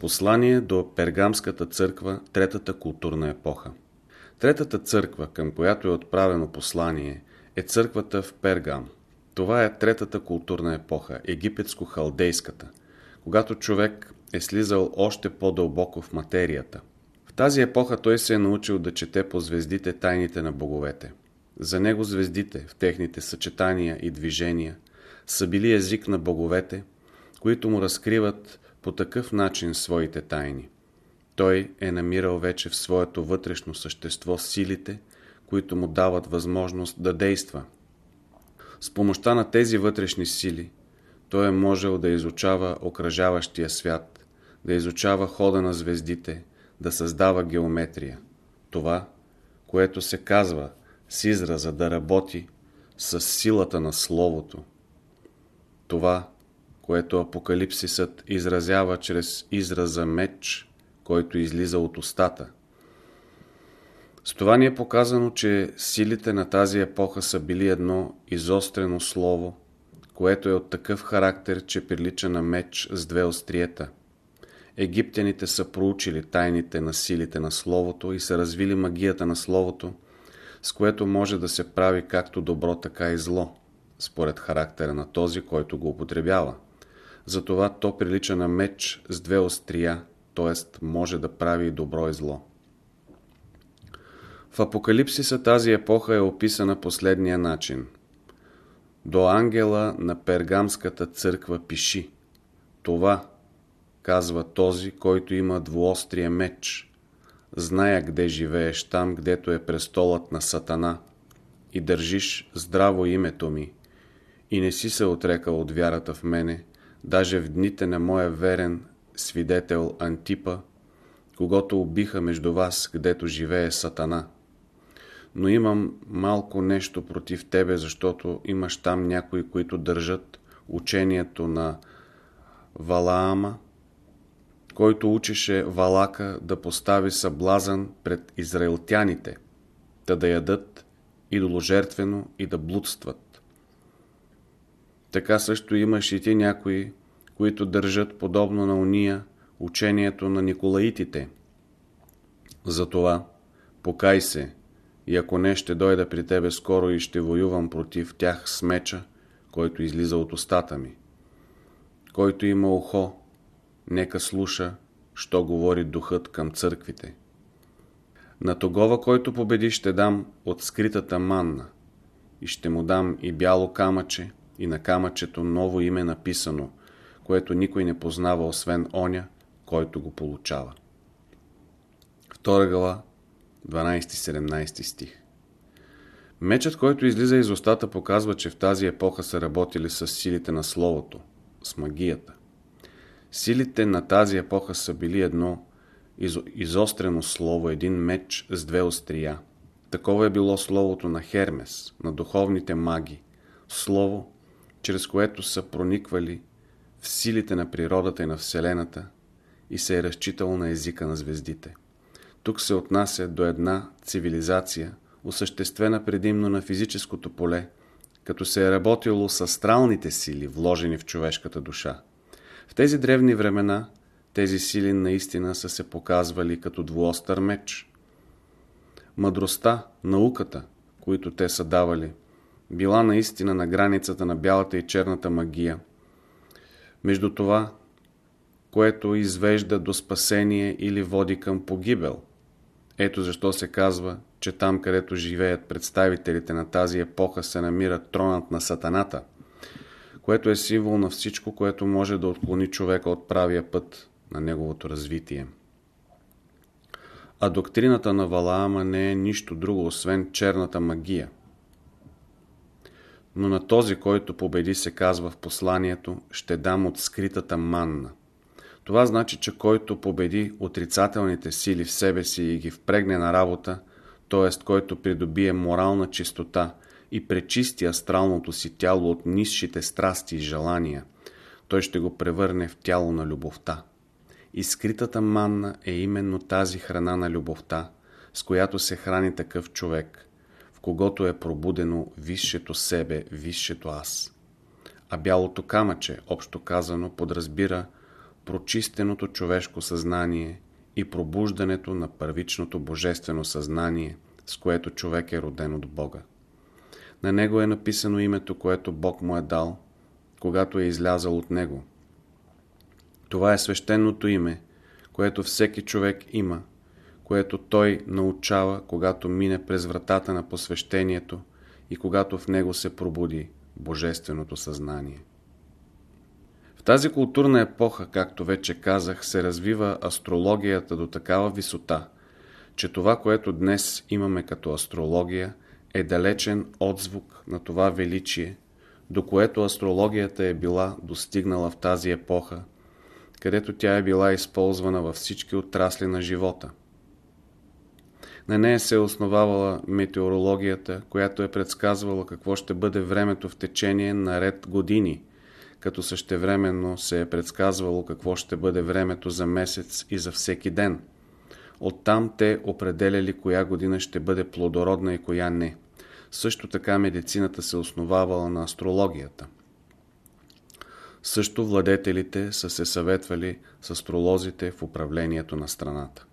Послание до Пергамската църква, Третата културна епоха. Третата църква, към която е отправено послание, е църквата в Пергам. Това е Третата културна епоха, египетско-халдейската, когато човек е слизал още по-дълбоко в материята. В тази епоха той се е научил да чете по звездите тайните на боговете. За него звездите, в техните съчетания и движения, са били език на боговете, които му разкриват по такъв начин своите тайни. Той е намирал вече в своето вътрешно същество силите, които му дават възможност да действа. С помощта на тези вътрешни сили той е можел да изучава окръжаващия свят, да изучава хода на звездите, да създава геометрия. Това, което се казва с израза да работи с силата на Словото. Това, което Апокалипсисът изразява чрез израза меч, който излиза от устата. С това ни е показано, че силите на тази епоха са били едно изострено слово, което е от такъв характер, че прилича на меч с две остриета. Египтяните са проучили тайните на силите на Словото и са развили магията на Словото, с което може да се прави както добро, така и зло, според характера на този, който го употребява. Затова то прилича на меч с две острия, т.е. може да прави и добро и зло. В Апокалипсиса тази епоха е описана последния начин. До ангела на Пергамската църква пиши. Това, казва този, който има двуострия меч. Зная къде живееш, там, гдето е престолът на Сатана, и държиш здраво името ми, и не си се отрекал от вярата в мене, даже в дните на моя верен свидетел Антипа, когато убиха между вас, гдето живее Сатана. Но имам малко нещо против тебе, защото имаш там някои, които държат учението на Валаама, който учеше Валака да постави съблазън пред израелтяните, да да ядат идоложертвено и да блудстват. Така също имаш и ти някои, които държат подобно на уния учението на Николаитите. Затова покай се и ако не ще дойда при тебе скоро и ще воювам против тях с меча, който излиза от устата ми. Който има ухо, нека слуша, що говори духът към църквите. На тогова, който победи, ще дам от скритата манна и ще му дам и бяло камъче, и на камъчето ново име написано, което никой не познава, освен оня, който го получава. Втора глава, 12-17 стих Мечът, който излиза из устата, показва, че в тази епоха са работили с силите на Словото, с магията. Силите на тази епоха са били едно изострено слово, един меч с две острия. Такова е било словото на Хермес, на духовните маги. Слово, чрез което са прониквали в силите на природата и на Вселената и се е разчитало на езика на звездите. Тук се отнася до една цивилизация, осъществена предимно на физическото поле, като се е работило с астралните сили, вложени в човешката душа. В тези древни времена тези сили наистина са се показвали като двуостър меч. Мъдростта, науката, които те са давали, била наистина на границата на бялата и черната магия. Между това, което извежда до спасение или води към погибел. Ето защо се казва, че там, където живеят представителите на тази епоха, се намира тронът на сатаната, което е символ на всичко, което може да отклони човека от правия път на неговото развитие. А доктрината на Валаама не е нищо друго, освен черната магия – но на този, който победи, се казва в посланието, ще дам от скритата манна. Това значи, че който победи отрицателните сили в себе си и ги впрегне на работа, т.е. който придобие морална чистота и пречисти астралното си тяло от низшите страсти и желания, той ще го превърне в тяло на любовта. И манна е именно тази храна на любовта, с която се храни такъв човек – когото е пробудено висшето себе, висшето аз. А бялото камъче, общо казано, подразбира прочистеното човешко съзнание и пробуждането на първичното божествено съзнание, с което човек е роден от Бога. На него е написано името, което Бог му е дал, когато е излязал от него. Това е свещеното име, което всеки човек има, което той научава, когато мине през вратата на посвещението и когато в него се пробуди Божественото съзнание. В тази културна епоха, както вече казах, се развива астрологията до такава висота, че това, което днес имаме като астрология, е далечен отзвук на това величие, до което астрологията е била достигнала в тази епоха, където тя е била използвана във всички отрасли на живота. На нея се е основавала метеорологията, която е предсказвала какво ще бъде времето в течение на ред години, като същевременно се е предсказвало какво ще бъде времето за месец и за всеки ден. Оттам те определяли коя година ще бъде плодородна и коя не. Също така медицината се основавала на астрологията. Също владетелите са се съветвали с астролозите в управлението на страната.